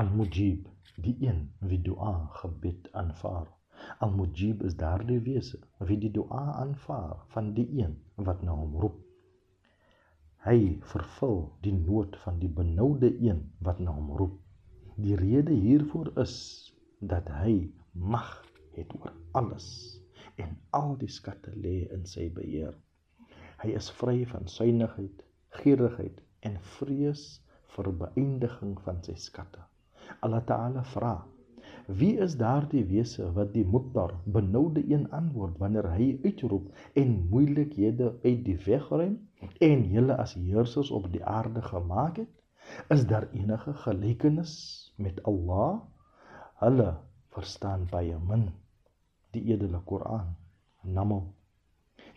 Al-Mujib, die een wie dua gebed aanvaar. Al-Mujib is daardie wese wie die dua aanvaar van die een wat na hom roep. Hy vervul die nood van die benoude een wat na hom roep. Die rede hiervoor is dat hy mag het oor alles en al die skatte lê in sy beheer. Hy is vry van suinigheid, gierigheid en vrees vir beëindiging van sy skatte. Allah Taala vra: Wie is daardie wese wat die muttar benoude een antwoord wanneer hy uitroep en moeilikhede uit die weg ruim en julle as heersers op die aarde gemaak het? Is daar enige gelykenis met Allah? Hulle verstaan baie min die edele Koran. Namal.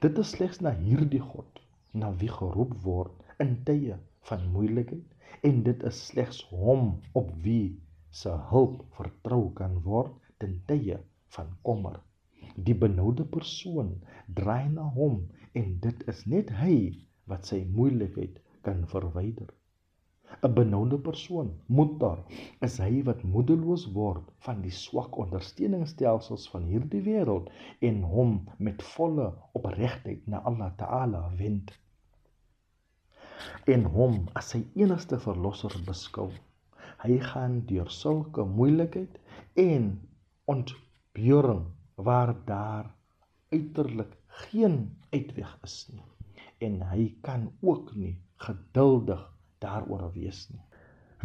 Dit is slegs na hierdie God na wie geroep word in tye van moeilikheid en dit is slegs hom op wie se hulp vertrou kan word ten tye van kommer. Die benoude persoon draai na hom en dit is net hy wat sy moeilikheid kan verwyder. 'n benoude persoon, moeder, is hy wat moedeloos word van die swak ondersteuningsstelsels van hierdie wêreld en hom met volle opregtheid na Allah Taala wend en hom as sy enigste verlosser beskou. Hy gaan deur sulke moeilikheid en ontbeuring waar daar uiterlik geen uitweg is nie en hy kan ook nie geduldig daaroor wees nie.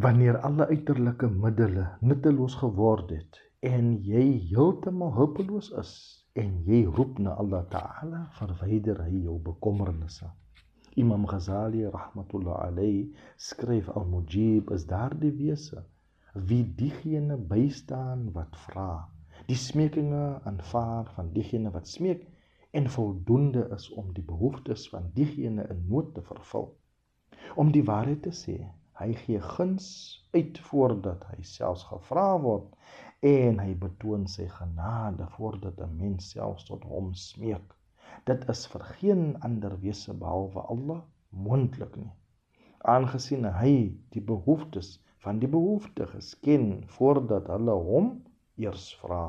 Wanneer alle uiterlike middele nutteloos geword het en jy heeltemal hulpeloos is en jy roep na Allah Ta'ala, verwyder hy jou bekommernisse. Imam Ghazali rahmatullah alayhi skryf al-Mujib is daardie wese wie diegene bystaan wat vra, die smekinge aanvaar van diegene wat smeek en voldoende is om die behoeftes van diegene in nood te vervul. Om die waarheid te sê, hy gee guns uit voordat hy selfs gevra word en hy betoon sy genade voordat 'n mens selfs tot hom smeek. Dit is vir geen ander wese behalwe Allah moontlik nie. Aangesien hy die behoeftes van die behoeftiges ken voordat hulle hom eers vra.